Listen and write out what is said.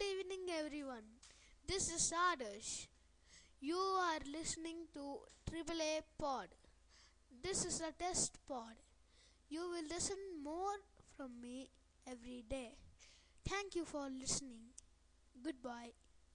Good evening, everyone. This is Adarsh. You are listening to AAA Pod. This is a test pod. You will listen more from me every day. Thank you for listening.